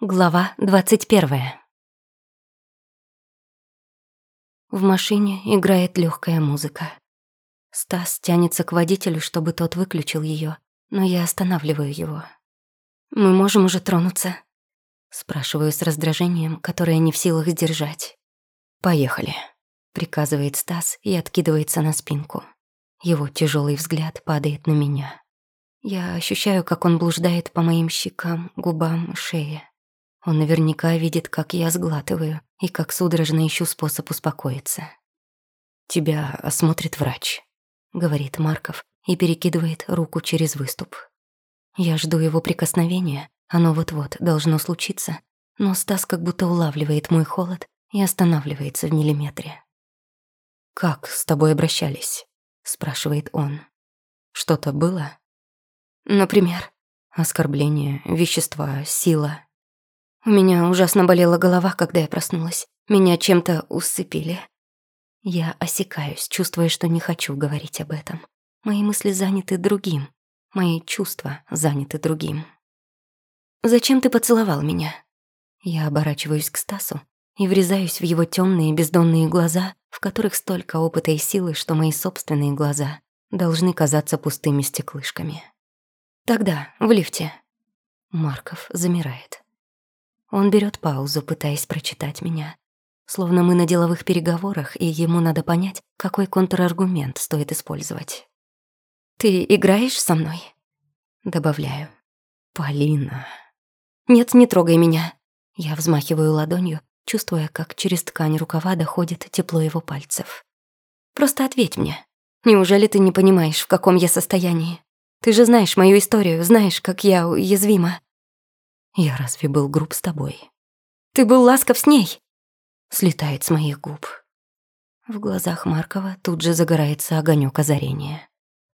Глава двадцать первая. В машине играет легкая музыка. Стас тянется к водителю, чтобы тот выключил ее, но я останавливаю его. «Мы можем уже тронуться?» Спрашиваю с раздражением, которое не в силах сдержать. «Поехали», — приказывает Стас и откидывается на спинку. Его тяжелый взгляд падает на меня. Я ощущаю, как он блуждает по моим щекам, губам, шее. Он наверняка видит, как я сглатываю и как судорожно ищу способ успокоиться. «Тебя осмотрит врач», — говорит Марков и перекидывает руку через выступ. Я жду его прикосновения, оно вот-вот должно случиться, но Стас как будто улавливает мой холод и останавливается в миллиметре. «Как с тобой обращались?» — спрашивает он. «Что-то было?» «Например?» «Оскорбление, вещества, сила». У меня ужасно болела голова, когда я проснулась. Меня чем-то усыпили. Я осекаюсь, чувствуя, что не хочу говорить об этом. Мои мысли заняты другим. Мои чувства заняты другим. «Зачем ты поцеловал меня?» Я оборачиваюсь к Стасу и врезаюсь в его темные бездонные глаза, в которых столько опыта и силы, что мои собственные глаза должны казаться пустыми стеклышками. «Тогда, в лифте». Марков замирает. Он берет паузу, пытаясь прочитать меня. Словно мы на деловых переговорах, и ему надо понять, какой контраргумент стоит использовать. «Ты играешь со мной?» Добавляю. «Полина...» «Нет, не трогай меня». Я взмахиваю ладонью, чувствуя, как через ткань рукава доходит тепло его пальцев. «Просто ответь мне. Неужели ты не понимаешь, в каком я состоянии? Ты же знаешь мою историю, знаешь, как я уязвима. Я разве был груб с тобой? Ты был ласков с ней? Слетает с моих губ. В глазах Маркова тут же загорается огонек озарения.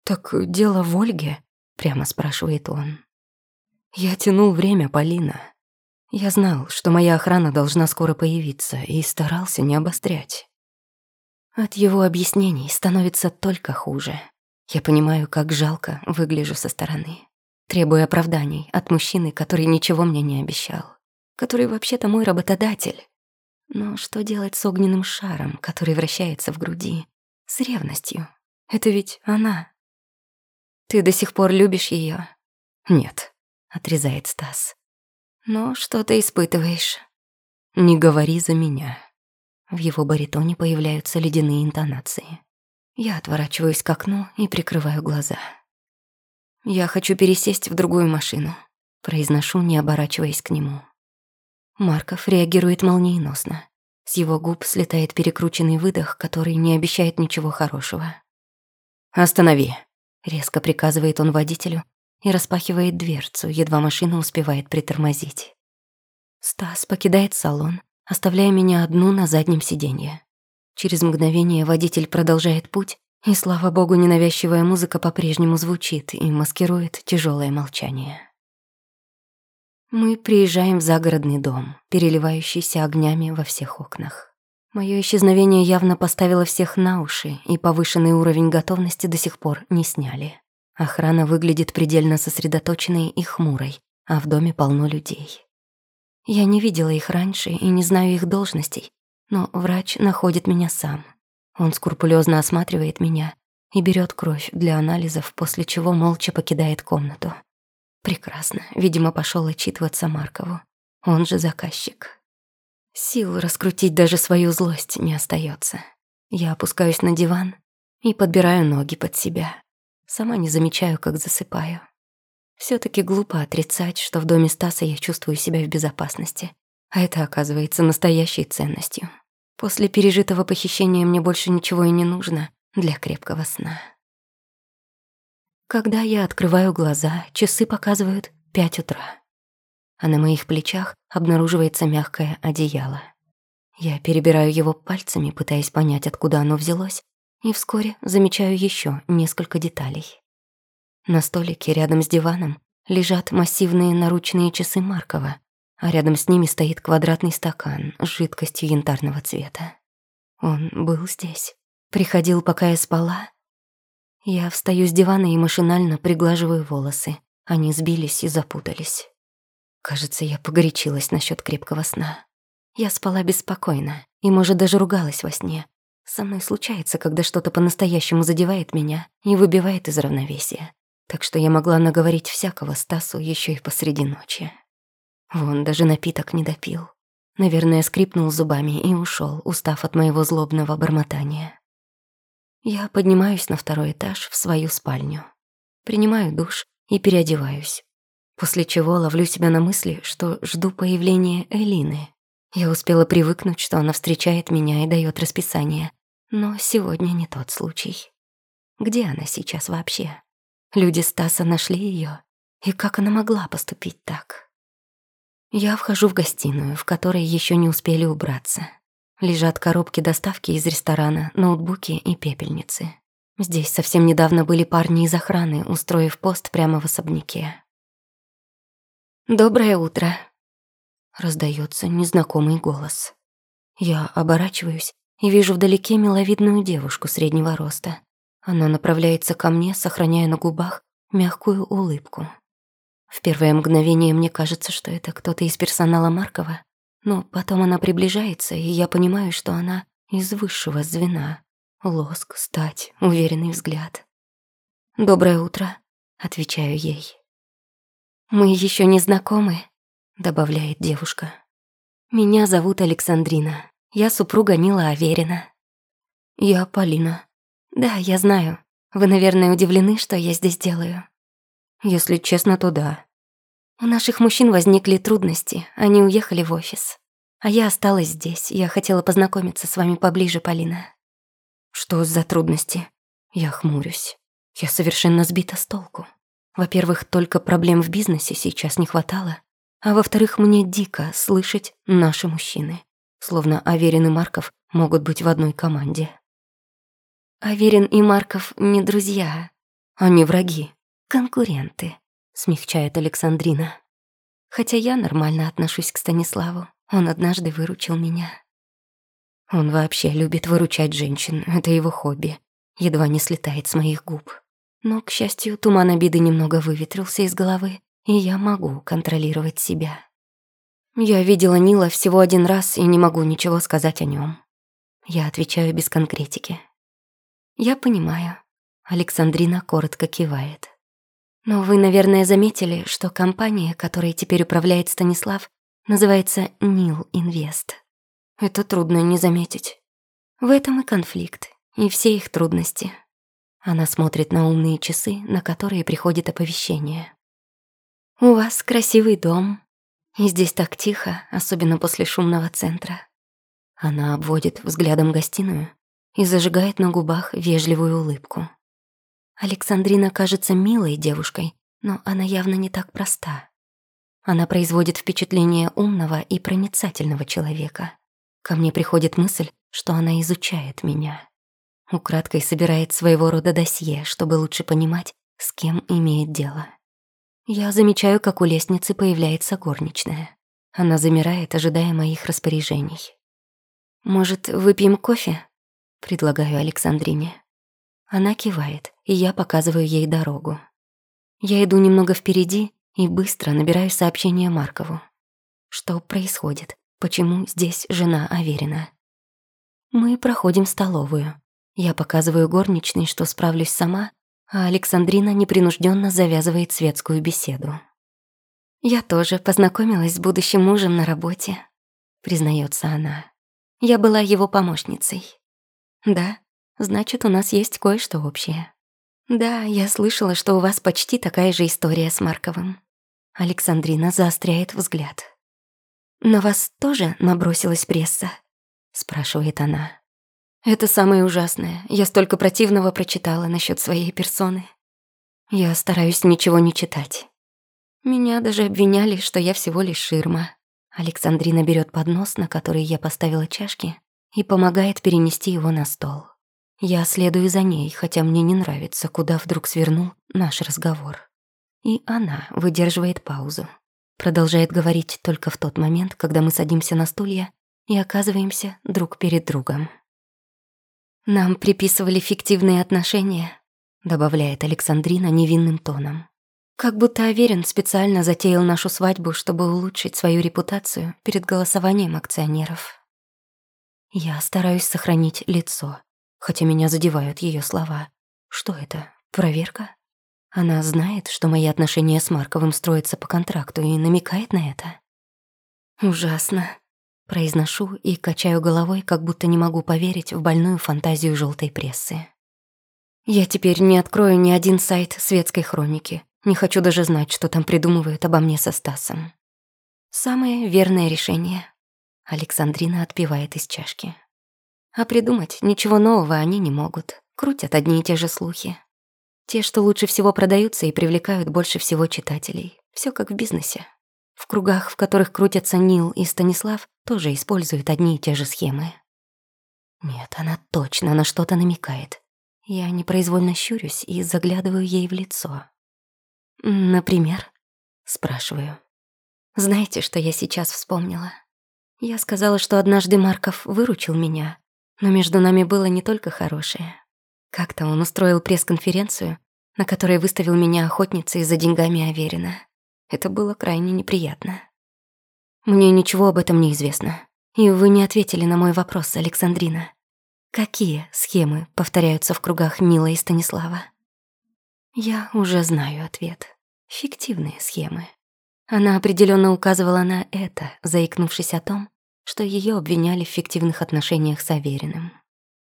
«Так дело в Ольге?» — прямо спрашивает он. «Я тянул время, Полина. Я знал, что моя охрана должна скоро появиться, и старался не обострять. От его объяснений становится только хуже. Я понимаю, как жалко выгляжу со стороны требуя оправданий от мужчины, который ничего мне не обещал, который вообще-то мой работодатель. Но что делать с огненным шаром, который вращается в груди? С ревностью. Это ведь она. Ты до сих пор любишь ее? Нет, отрезает Стас. Но что ты испытываешь? Не говори за меня. В его баритоне появляются ледяные интонации. Я отворачиваюсь к окну и прикрываю глаза. «Я хочу пересесть в другую машину», — произношу, не оборачиваясь к нему. Марков реагирует молниеносно. С его губ слетает перекрученный выдох, который не обещает ничего хорошего. «Останови», — резко приказывает он водителю и распахивает дверцу, едва машина успевает притормозить. Стас покидает салон, оставляя меня одну на заднем сиденье. Через мгновение водитель продолжает путь, и, слава богу, ненавязчивая музыка по-прежнему звучит и маскирует тяжелое молчание. Мы приезжаем в загородный дом, переливающийся огнями во всех окнах. Мое исчезновение явно поставило всех на уши, и повышенный уровень готовности до сих пор не сняли. Охрана выглядит предельно сосредоточенной и хмурой, а в доме полно людей. Я не видела их раньше и не знаю их должностей, но врач находит меня сам — он скрупулезно осматривает меня и берет кровь для анализов, после чего молча покидает комнату. Прекрасно. Видимо, пошел отчитываться Маркову. Он же заказчик. Сил раскрутить даже свою злость не остается. Я опускаюсь на диван и подбираю ноги под себя. Сама не замечаю, как засыпаю. все таки глупо отрицать, что в доме Стаса я чувствую себя в безопасности. А это оказывается настоящей ценностью. После пережитого похищения мне больше ничего и не нужно для крепкого сна. Когда я открываю глаза, часы показывают пять утра. А на моих плечах обнаруживается мягкое одеяло. Я перебираю его пальцами, пытаясь понять, откуда оно взялось, и вскоре замечаю еще несколько деталей. На столике рядом с диваном лежат массивные наручные часы Маркова, а рядом с ними стоит квадратный стакан с жидкостью янтарного цвета. Он был здесь. Приходил, пока я спала. Я встаю с дивана и машинально приглаживаю волосы. Они сбились и запутались. Кажется, я погорячилась насчет крепкого сна. Я спала беспокойно и, может, даже ругалась во сне. Со мной случается, когда что-то по-настоящему задевает меня и выбивает из равновесия. Так что я могла наговорить всякого Стасу еще и посреди ночи. Вон, даже напиток не допил. Наверное, скрипнул зубами и ушел, устав от моего злобного бормотания. Я поднимаюсь на второй этаж в свою спальню. Принимаю душ и переодеваюсь. После чего ловлю себя на мысли, что жду появления Элины. Я успела привыкнуть, что она встречает меня и дает расписание. Но сегодня не тот случай. Где она сейчас вообще? Люди Стаса нашли ее, И как она могла поступить так? Я вхожу в гостиную, в которой еще не успели убраться. Лежат коробки доставки из ресторана, ноутбуки и пепельницы. Здесь совсем недавно были парни из охраны, устроив пост прямо в особняке. «Доброе утро», — раздается незнакомый голос. Я оборачиваюсь и вижу вдалеке миловидную девушку среднего роста. Она направляется ко мне, сохраняя на губах мягкую улыбку. В первое мгновение мне кажется, что это кто-то из персонала Маркова, но потом она приближается, и я понимаю, что она из высшего звена. Лоск, стать, уверенный взгляд. «Доброе утро», — отвечаю ей. «Мы еще не знакомы», — добавляет девушка. «Меня зовут Александрина. Я супруга Нила Аверина». «Я Полина». «Да, я знаю. Вы, наверное, удивлены, что я здесь делаю». «Если честно, то да. У наших мужчин возникли трудности, они уехали в офис. А я осталась здесь, я хотела познакомиться с вами поближе, Полина. Что за трудности? Я хмурюсь. Я совершенно сбита с толку. Во-первых, только проблем в бизнесе сейчас не хватало. А во-вторых, мне дико слышать наши мужчины. Словно Аверин и Марков могут быть в одной команде. Аверин и Марков не друзья. Они враги, конкуренты смягчает Александрина. Хотя я нормально отношусь к Станиславу. Он однажды выручил меня. Он вообще любит выручать женщин, это его хобби. Едва не слетает с моих губ. Но, к счастью, туман обиды немного выветрился из головы, и я могу контролировать себя. Я видела Нила всего один раз и не могу ничего сказать о нем. Я отвечаю без конкретики. Я понимаю. Александрина коротко кивает. Но вы, наверное, заметили, что компания, которой теперь управляет Станислав, называется Нил Инвест. Это трудно не заметить. В этом и конфликт, и все их трудности. Она смотрит на умные часы, на которые приходит оповещение. «У вас красивый дом, и здесь так тихо, особенно после шумного центра». Она обводит взглядом гостиную и зажигает на губах вежливую улыбку. Александрина кажется милой девушкой, но она явно не так проста. Она производит впечатление умного и проницательного человека. Ко мне приходит мысль, что она изучает меня. Украдкой собирает своего рода досье, чтобы лучше понимать, с кем имеет дело. Я замечаю, как у лестницы появляется горничная. Она замирает, ожидая моих распоряжений. «Может, выпьем кофе?» — предлагаю Александрине. Она кивает, и я показываю ей дорогу. Я иду немного впереди и быстро набираю сообщение Маркову. Что происходит? Почему здесь жена Аверина? Мы проходим столовую. Я показываю горничной, что справлюсь сама, а Александрина непринужденно завязывает светскую беседу. «Я тоже познакомилась с будущим мужем на работе», — признается она. «Я была его помощницей». «Да, Значит, у нас есть кое-что общее. Да, я слышала, что у вас почти такая же история с Марковым. Александрина заостряет взгляд. «На вас тоже набросилась пресса?» — спрашивает она. «Это самое ужасное. Я столько противного прочитала насчет своей персоны. Я стараюсь ничего не читать. Меня даже обвиняли, что я всего лишь ширма. Александрина берет поднос, на который я поставила чашки, и помогает перенести его на стол. Я следую за ней, хотя мне не нравится, куда вдруг свернул наш разговор. И она выдерживает паузу. Продолжает говорить только в тот момент, когда мы садимся на стулья и оказываемся друг перед другом. «Нам приписывали фиктивные отношения», добавляет Александрина невинным тоном. Как будто Аверин специально затеял нашу свадьбу, чтобы улучшить свою репутацию перед голосованием акционеров. Я стараюсь сохранить лицо, хотя меня задевают ее слова. Что это? Проверка? Она знает, что мои отношения с Марковым строятся по контракту и намекает на это? Ужасно. Произношу и качаю головой, как будто не могу поверить в больную фантазию желтой прессы. Я теперь не открою ни один сайт светской хроники, не хочу даже знать, что там придумывают обо мне со Стасом. Самое верное решение. Александрина отпивает из чашки. А придумать ничего нового они не могут. Крутят одни и те же слухи. Те, что лучше всего продаются и привлекают больше всего читателей. Все как в бизнесе. В кругах, в которых крутятся Нил и Станислав, тоже используют одни и те же схемы. Нет, она точно на что-то намекает. Я непроизвольно щурюсь и заглядываю ей в лицо. «Например?» — спрашиваю. «Знаете, что я сейчас вспомнила? Я сказала, что однажды Марков выручил меня, но между нами было не только хорошее. Как-то он устроил пресс-конференцию, на которой выставил меня охотницей за деньгами Аверина. Это было крайне неприятно. Мне ничего об этом не известно. И вы не ответили на мой вопрос, Александрина. Какие схемы повторяются в кругах Нила и Станислава? Я уже знаю ответ. Фиктивные схемы. Она определенно указывала на это, заикнувшись о том, что ее обвиняли в фиктивных отношениях с Авериным.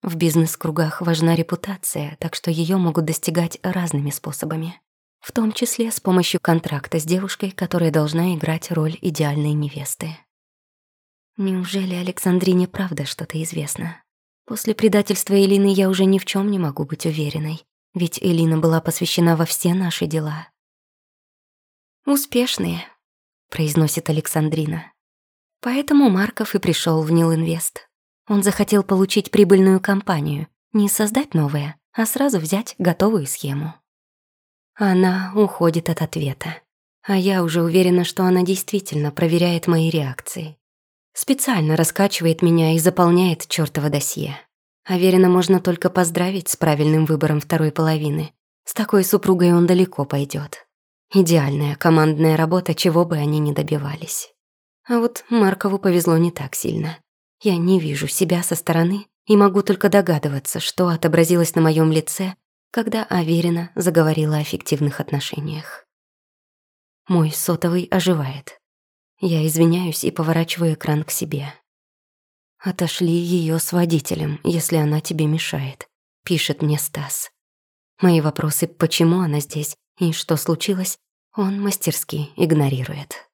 В бизнес-кругах важна репутация, так что ее могут достигать разными способами. В том числе с помощью контракта с девушкой, которая должна играть роль идеальной невесты. Неужели Александрине правда что-то известно? После предательства Элины я уже ни в чем не могу быть уверенной. Ведь Элина была посвящена во все наши дела. «Успешные», — произносит Александрина. Поэтому Марков и пришел в Нилинвест. Он захотел получить прибыльную компанию, не создать новое, а сразу взять готовую схему. Она уходит от ответа. А я уже уверена, что она действительно проверяет мои реакции. Специально раскачивает меня и заполняет чёртово досье. Аверина можно только поздравить с правильным выбором второй половины. С такой супругой он далеко пойдет. Идеальная командная работа, чего бы они ни добивались. А вот Маркову повезло не так сильно. Я не вижу себя со стороны и могу только догадываться, что отобразилось на моем лице, когда Аверина заговорила о фиктивных отношениях. Мой сотовый оживает. Я извиняюсь и поворачиваю экран к себе. «Отошли ее с водителем, если она тебе мешает», — пишет мне Стас. Мои вопросы, почему она здесь и что случилось, он мастерски игнорирует.